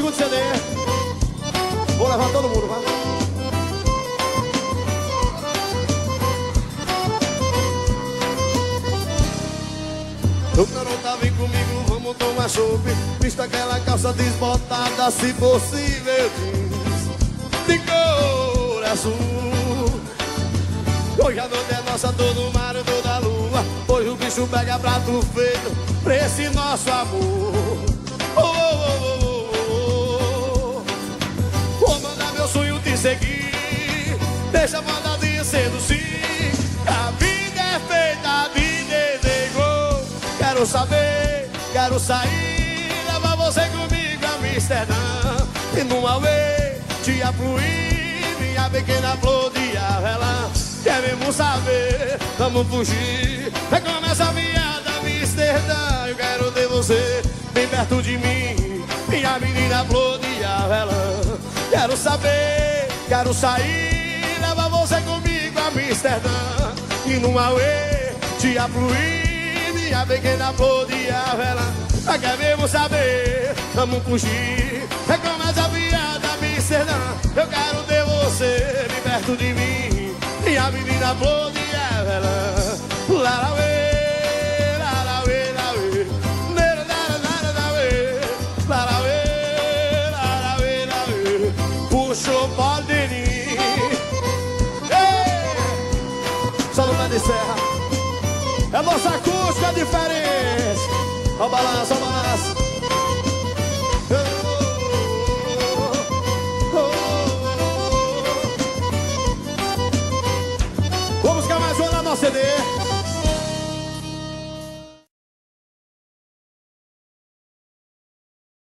segundo CD. Vou levar todo mundo, vai. O garota tá vem comigo, vamos tomar chope Vista aquela calça desbotada, se possível diz De cor azul Hoje a noite é nossa, todo mar e toda lua Hoje o bicho pega prato feito pra esse nosso amor seguir. Deixa a mandadinha seduzir A vida é feita, é negou Quero saber, quero sair. Levar você comigo a Amsterdã. E numa vez te afluir. Minha pequena flor de avelã. Queremos saber, vamos fugir. Recomeça a viada, Amsterdã. Eu quero ter você bem perto de mim. Minha menina flor de avelã. Quero saber, quero sair. Levar você comigo a Amsterdã. E numa Aue te afluir Minha pequena flor de avelã Nós queremos saber, vamos fugir. Recomeça a viada, Amsterdã. Eu quero ter você bem perto de mim. E a menina flor de Evelyn Larauê, larauê, larauê de serra. É nossa acústica diferente. Ó balança, ó balança Vamos buscar mais uma no CD